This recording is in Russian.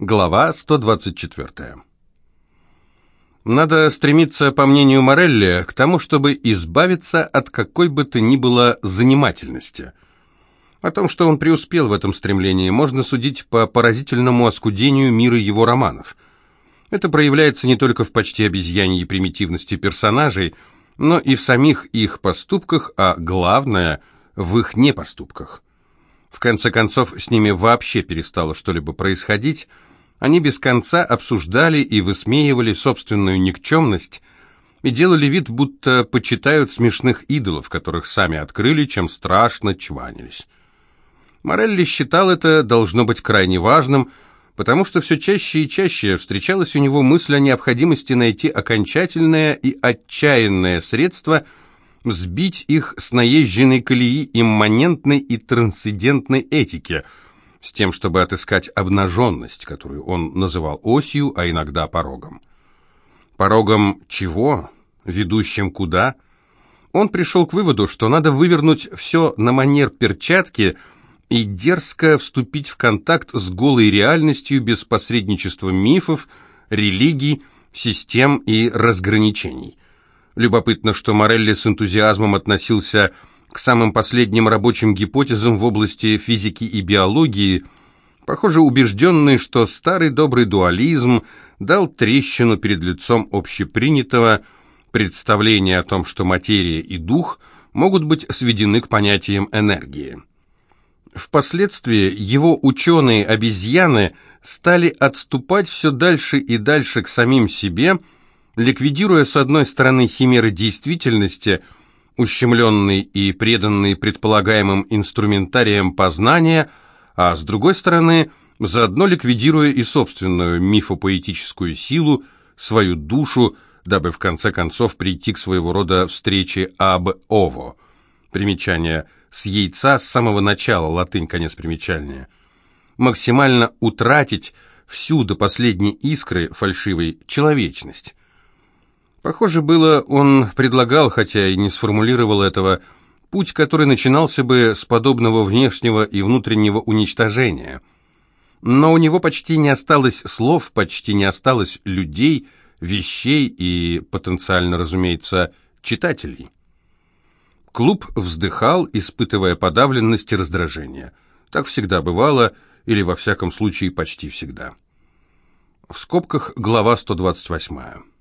Глава 124. Надо стремиться, по мнению Морелли, к тому, чтобы избавиться от какой бы то ни было занимательности. О том, что он преуспел в этом стремлении, можно судить по поразительному оскудению мира его романов. Это проявляется не только в почти обезьяньей примитивности персонажей, но и в самих их поступках, а главное – в их непоступках. В конце концов, с ними вообще перестало что-либо происходить. Они без конца обсуждали и высмеивали собственную никчемность и делали вид, будто почитают смешных идолов, которых сами открыли, чем страшно чванились. Морелли считал это должно быть крайне важным, потому что все чаще и чаще встречалась у него мысль о необходимости найти окончательное и отчаянное средство – сбить их с наезженной колеи имманентной и трансцендентной этики, с тем, чтобы отыскать обнаженность, которую он называл осью, а иногда порогом. Порогом чего? Ведущим куда? Он пришел к выводу, что надо вывернуть все на манер перчатки и дерзко вступить в контакт с голой реальностью без посредничества мифов, религий, систем и разграничений. Любопытно, что Морелли с энтузиазмом относился к самым последним рабочим гипотезам в области физики и биологии, похоже, убежденный, что старый добрый дуализм дал трещину перед лицом общепринятого представления о том, что материя и дух могут быть сведены к понятиям энергии. Впоследствии его ученые-обезьяны стали отступать все дальше и дальше к самим себе – ликвидируя с одной стороны химеры действительности, ущемленные и преданные предполагаемым инструментариям познания, а с другой стороны, заодно ликвидируя и собственную мифопоэтическую силу, свою душу, дабы в конце концов прийти к своего рода встрече об ово. Примечание с яйца с самого начала, латынь, конец примечания. Максимально утратить всю до последней искры фальшивой человечность. Похоже было, он предлагал, хотя и не сформулировал этого, путь, который начинался бы с подобного внешнего и внутреннего уничтожения. Но у него почти не осталось слов, почти не осталось людей, вещей и, потенциально, разумеется, читателей. Клуб вздыхал, испытывая подавленность и раздражение. Так всегда бывало, или во всяком случае почти всегда. В скобках глава 128.